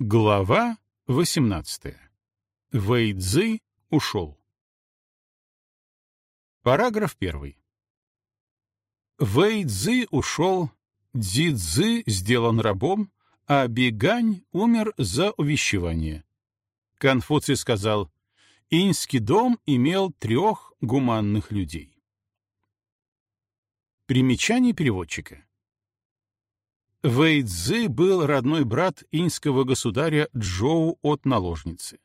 Глава 18. Вэйдзы ушел. Параграф 1. Вэйдзы ушел, Дзидзы сделан рабом, а Бигань умер за увещевание. Конфуций сказал, Иньский дом имел трех гуманных людей. Примечание переводчика. Вэйцзы был родной брат иньского государя Джоу от наложницы,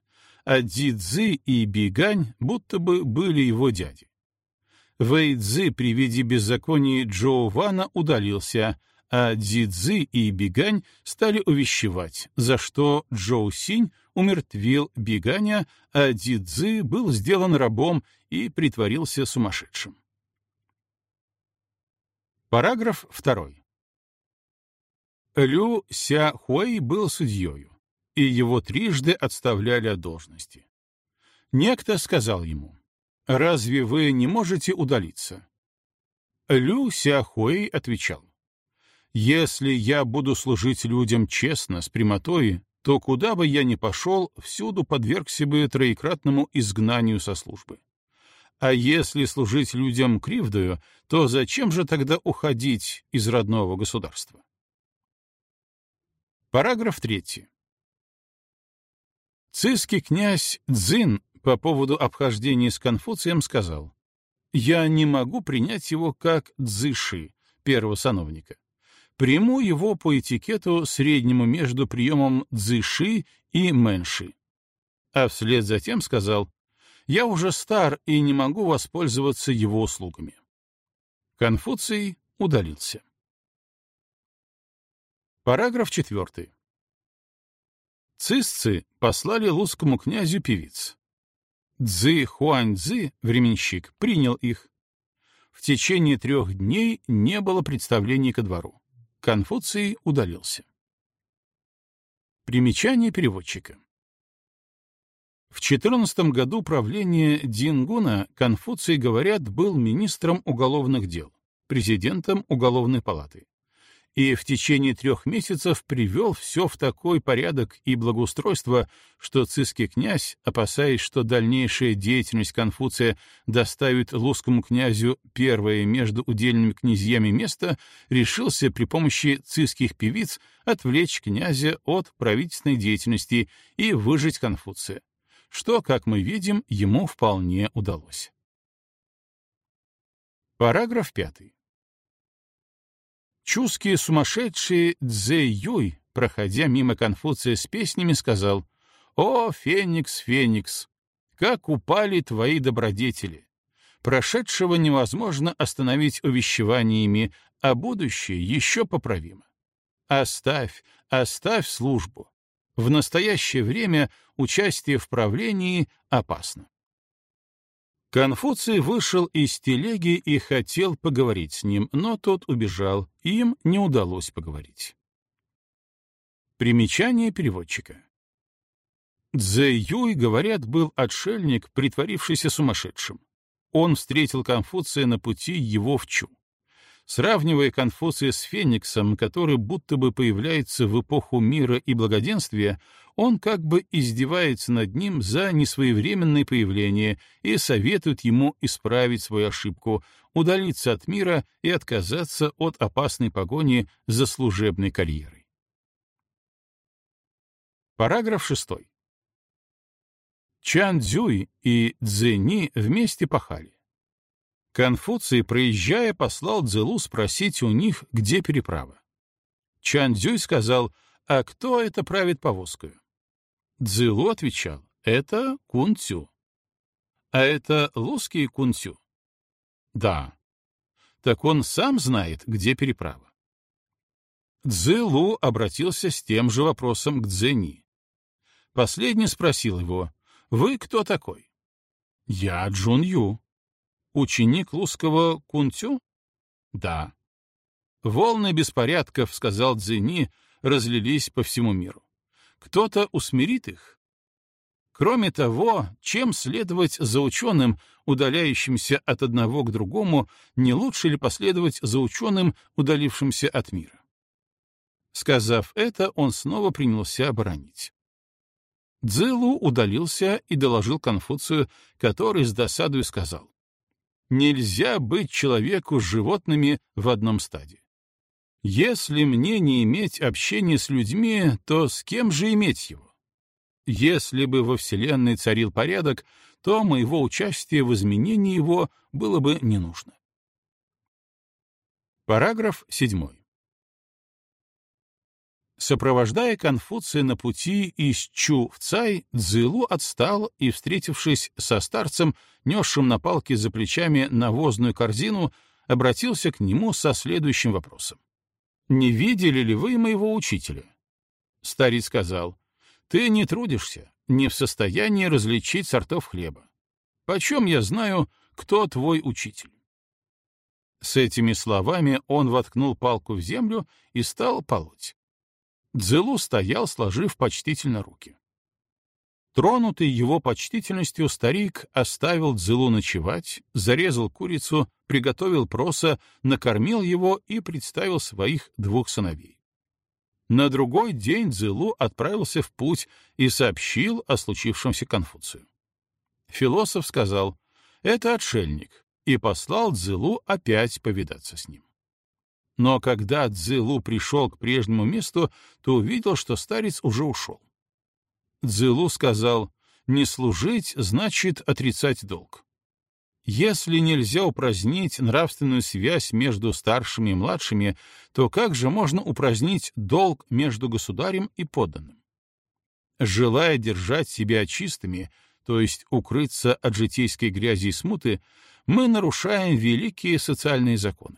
а Дидзы и Бигань будто бы были его дяди. Вэйцзы при виде беззакония Джоу Вана удалился, а Дидзы и Бигань стали увещевать, за что Джоу Синь умертвил Биганя, а Дидзы был сделан рабом и притворился сумасшедшим. Параграф второй. Лю Ся Хуэй был судьею, и его трижды отставляли от должности. Некто сказал ему, «Разве вы не можете удалиться?» Лю Ся Хуэй отвечал, «Если я буду служить людям честно, с прямотой, то куда бы я ни пошел, всюду подвергся бы троекратному изгнанию со службы. А если служить людям кривдою, то зачем же тогда уходить из родного государства? Параграф 3. Цисский князь Цзин по поводу обхождения с Конфуцием сказал, «Я не могу принять его как Цзыши, первого сановника. Приму его по этикету среднему между приемом Цзыши и Мэнши». А вслед за тем сказал, «Я уже стар и не могу воспользоваться его услугами». Конфуций удалился. Параграф 4. Цисцы послали лузскому князю певиц. Цзы Хуань-Цзы, временщик, принял их. В течение трех дней не было представлений ко двору. Конфуций удалился. Примечание переводчика. В 14 году правления Дингуна Конфуций, говорят, был министром уголовных дел, президентом уголовной палаты и в течение трех месяцев привел все в такой порядок и благоустройство, что цисский князь, опасаясь, что дальнейшая деятельность Конфуция доставит лузскому князю первое между удельными князьями место, решился при помощи цисских певиц отвлечь князя от правительственной деятельности и выжить Конфуция, что, как мы видим, ему вполне удалось. Параграф пятый. Чуские сумасшедший Цзэ Юй, проходя мимо Конфуция с песнями, сказал «О, Феникс, Феникс, как упали твои добродетели! Прошедшего невозможно остановить увещеваниями, а будущее еще поправимо. Оставь, оставь службу. В настоящее время участие в правлении опасно. Конфуций вышел из телеги и хотел поговорить с ним, но тот убежал, им не удалось поговорить. Примечание переводчика. Цзэ Юй, говорят, был отшельник, притворившийся сумасшедшим. Он встретил Конфуция на пути его в Чу. Сравнивая Конфуция с Фениксом, который будто бы появляется в эпоху мира и благоденствия, он как бы издевается над ним за несвоевременное появление и советует ему исправить свою ошибку, удалиться от мира и отказаться от опасной погони за служебной карьерой. Параграф 6. Чан Цзюй и Цзэни вместе пахали. Конфуций, проезжая, послал Цзэлу спросить у них, где переправа. Чан Цзюй сказал, а кто это правит повозкою? Цзэлу отвечал, это Кун Цю. А это лузский Кун Цю? Да. Так он сам знает, где переправа. Цзэлу обратился с тем же вопросом к Цзэни. Последний спросил его, «Вы кто такой?» «Я Джун Ю». Ученик Лузского Кунтю? Да. Волны беспорядков, сказал Цзини, разлились по всему миру. Кто-то усмирит их? Кроме того, чем следовать за ученым, удаляющимся от одного к другому, не лучше ли последовать за ученым, удалившимся от мира? Сказав это, он снова принялся оборонить. Цзылу удалился и доложил Конфуцию, который с досадой сказал, «Нельзя быть человеку с животными в одном стаде. Если мне не иметь общения с людьми, то с кем же иметь его? Если бы во Вселенной царил порядок, то моего участия в изменении его было бы не нужно. Параграф 7. Сопровождая Конфуция на пути из Чу в Цай, Цзилу отстал и, встретившись со старцем, несшим на палке за плечами навозную корзину, обратился к нему со следующим вопросом. «Не видели ли вы моего учителя?» Старец сказал, «Ты не трудишься, не в состоянии различить сортов хлеба. Почем я знаю, кто твой учитель?» С этими словами он воткнул палку в землю и стал полоть. Дзелу стоял, сложив почтительно руки. Тронутый его почтительностью, старик оставил Дзелу ночевать, зарезал курицу, приготовил проса, накормил его и представил своих двух сыновей. На другой день Дзелу отправился в путь и сообщил о случившемся Конфуцию. Философ сказал, «Это отшельник», и послал Дзелу опять повидаться с ним. Но когда Цзилу пришел к прежнему месту, то увидел, что старец уже ушел. Цзилу сказал, «Не служить значит отрицать долг. Если нельзя упразднить нравственную связь между старшими и младшими, то как же можно упразднить долг между государем и подданным? Желая держать себя чистыми, то есть укрыться от житейской грязи и смуты, мы нарушаем великие социальные законы.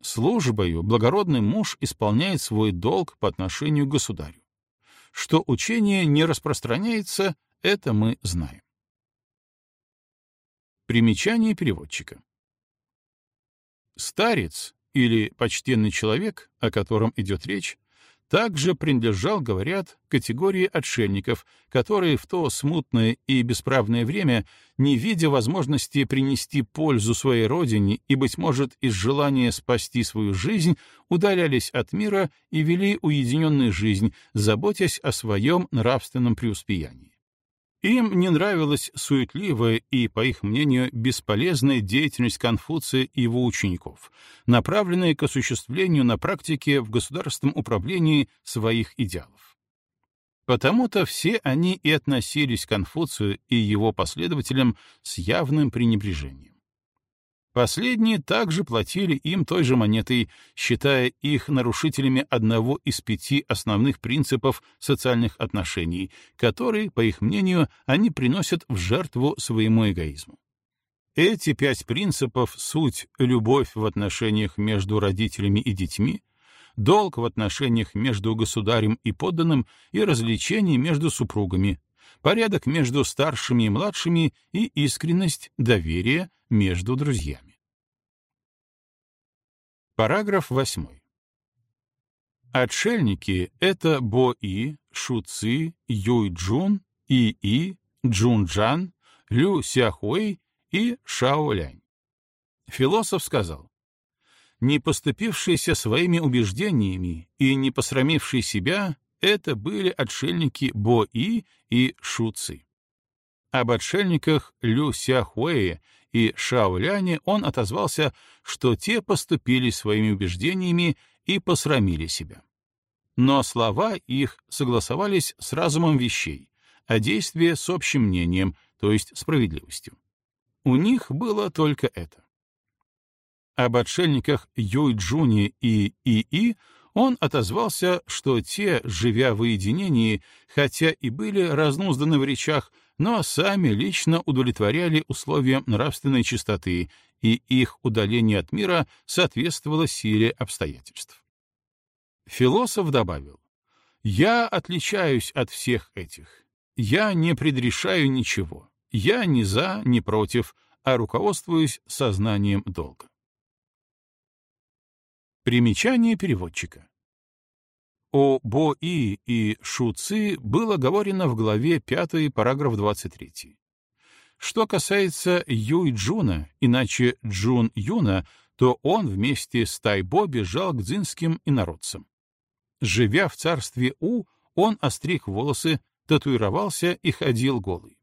Службою благородный муж исполняет свой долг по отношению к государю. Что учение не распространяется, это мы знаем. Примечание переводчика. Старец или почтенный человек, о котором идет речь, также принадлежал, говорят, категории отшельников, которые в то смутное и бесправное время, не видя возможности принести пользу своей родине и, быть может, из желания спасти свою жизнь, удалялись от мира и вели уединенную жизнь, заботясь о своем нравственном преуспеянии. Им не нравилась суетливая и, по их мнению, бесполезная деятельность Конфуция и его учеников, направленная к осуществлению на практике в государственном управлении своих идеалов. Потому-то все они и относились к Конфуцию и его последователям с явным пренебрежением. Последние также платили им той же монетой, считая их нарушителями одного из пяти основных принципов социальных отношений, которые, по их мнению, они приносят в жертву своему эгоизму. Эти пять принципов — суть любовь в отношениях между родителями и детьми, долг в отношениях между государем и подданным и развлечение между супругами, порядок между старшими и младшими и искренность, доверие между друзьями. Параграф 8. Отшельники — это Бо-И, Шу-Ци, Юй-Джун, И-И, Джун-Джан, Лю Сяхуэй и Шао-Лянь. Философ сказал, не поступившиеся своими убеждениями и не посрамившие себя — это были отшельники Бо-И и Шу-Ци. Об отшельниках Лю Сяхуэе и Шаоляне он отозвался, что те поступили своими убеждениями и посрамили себя. Но слова их согласовались с разумом вещей, а действия с общим мнением, то есть справедливостью. У них было только это. Об отшельниках Юй-Джуни и И-И он отозвался, что те, живя в уединении, хотя и были разнузданы в речах, но сами лично удовлетворяли условиям нравственной чистоты, и их удаление от мира соответствовало силе обстоятельств. Философ добавил, «Я отличаюсь от всех этих. Я не предрешаю ничего. Я ни за, ни против, а руководствуюсь сознанием долга». Примечание переводчика. О Бо-И и Шу-Ци было говорено в главе 5, параграф 23. Что касается Юй-Джуна, иначе Джун-Юна, то он вместе с Тайбо бежал к дзинским инородцам. Живя в царстве У, он остриг волосы, татуировался и ходил голый.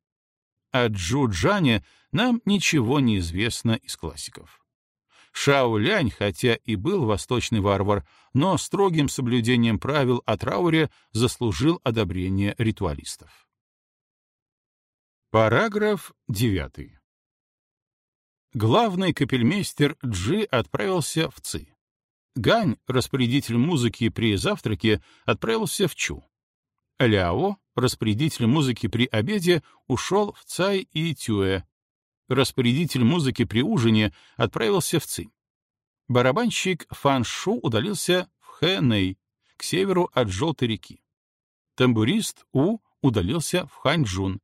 О Джуджане нам ничего не известно из классиков. Шао Лянь, хотя и был восточный варвар, но строгим соблюдением правил о трауре заслужил одобрение ритуалистов. Параграф 9. Главный капельмейстер Джи отправился в Ци. Гань, распорядитель музыки при завтраке, отправился в Чу. Ляо, распорядитель музыки при обеде, ушел в Цай и Тюэ. Распорядитель музыки при ужине отправился в Ци. Барабанщик Фан Шу удалился в Хэнэй, к северу от Желтой реки. Тамбурист У удалился в Ханьчжун,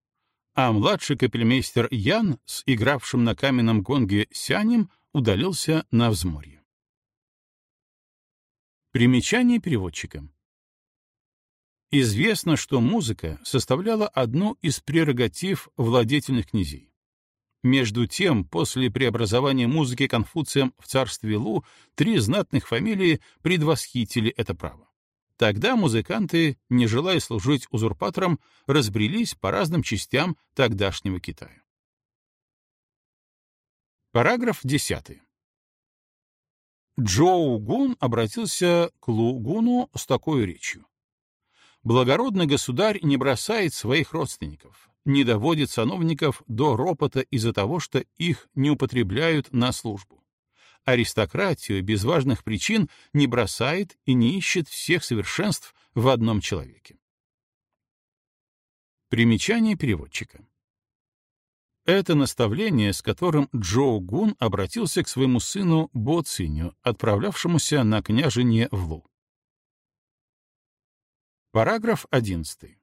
а младший капельмейстер Ян с игравшим на каменном гонге Сянем удалился на взморье. Примечание переводчика. Известно, что музыка составляла одну из прерогатив владетельных князей. Между тем, после преобразования музыки Конфуцием в царстве Лу, три знатных фамилии предвосхитили это право. Тогда музыканты, не желая служить узурпаторам, разбрелись по разным частям тогдашнего Китая. Параграф 10. Джоу Гун обратился к Лу Гуну с такой речью. «Благородный государь не бросает своих родственников, не доводит сановников до ропота из-за того, что их не употребляют на службу аристократию без важных причин не бросает и не ищет всех совершенств в одном человеке. Примечание переводчика. Это наставление, с которым Джоу Гун обратился к своему сыну Бо Циню, отправлявшемуся на княжение в Лу. Параграф 11.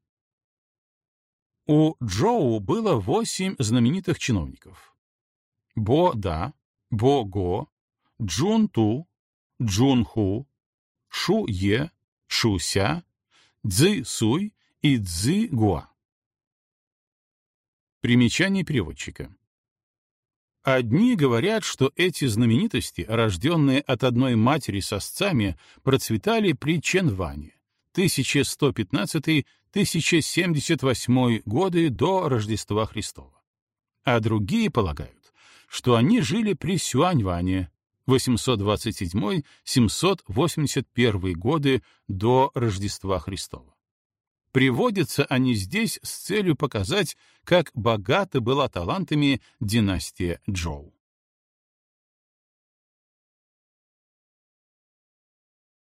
У Джоу было восемь знаменитых чиновников. Бо Да, Бо Го, Джун Ту, Джун Ху, Шу Е, Шу Ся, Цзы Суй и Цзы Гуа. Примечание переводчика. Одни говорят, что эти знаменитости, рожденные от одной матери с осцами, процветали при Ченване 1115-1078 годы до Рождества Христова. А другие полагают, что они жили при Сюаньване 827-781 годы до Рождества Христова. Приводятся они здесь с целью показать, как богата была талантами династия Джоу.